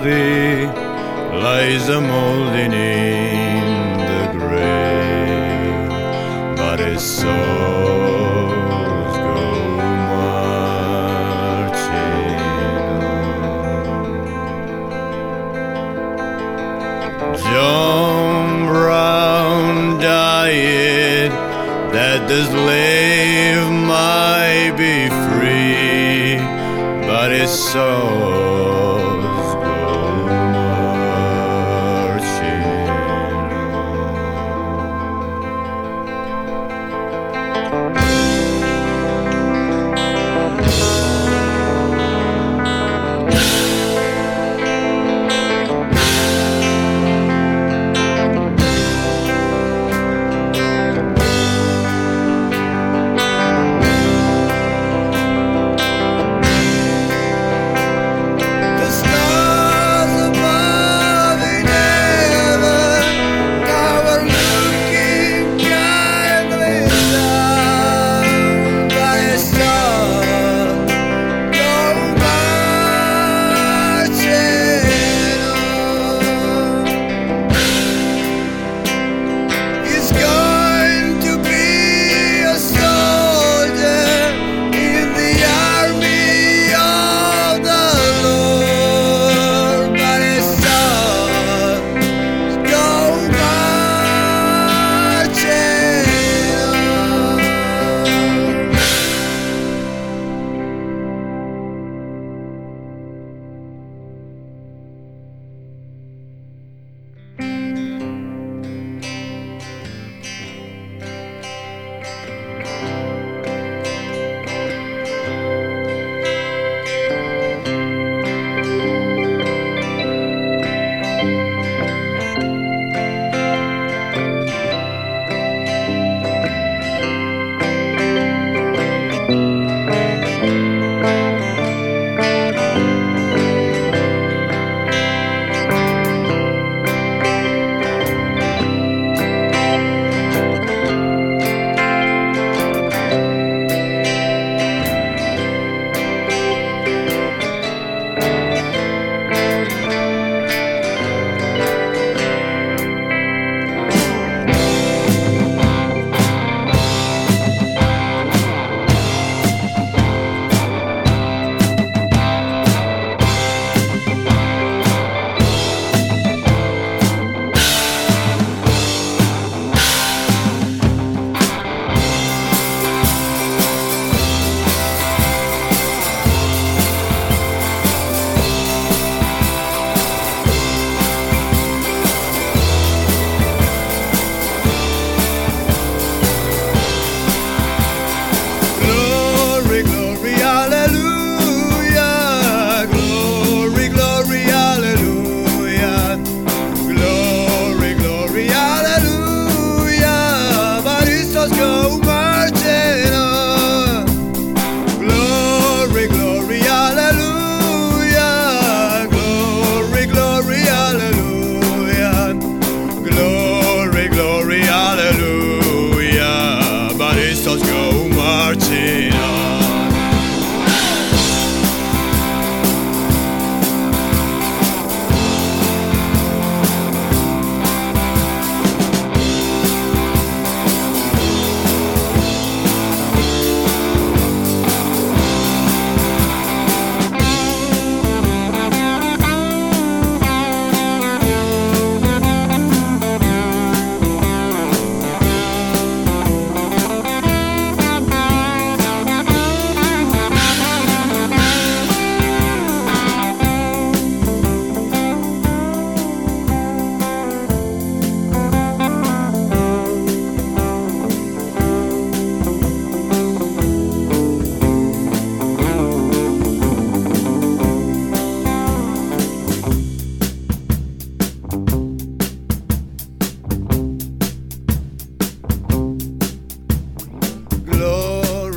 lies a molding in the grave, but his soul's go marching on. John Brown died that the slave might be free, but his soul's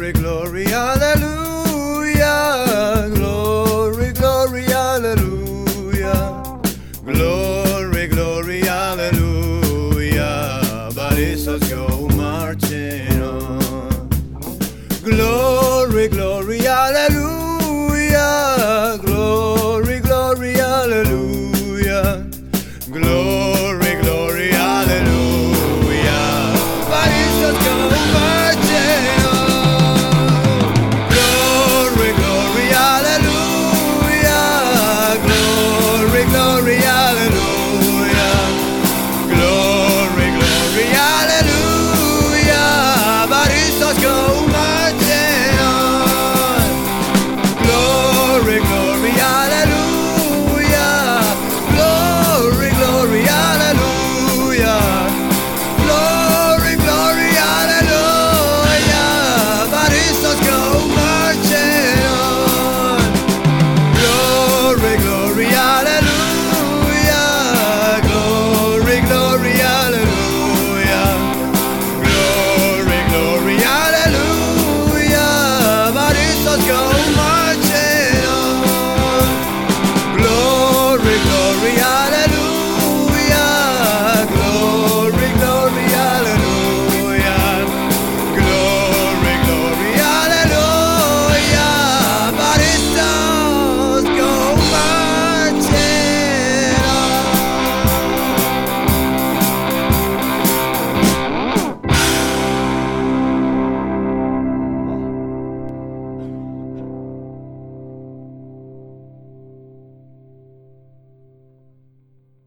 Glory, glory, hallelujah. Glory, glory, hallelujah. Glory, glory, hallelujah. But Baristas go marching on. Glory, glory, hallelujah.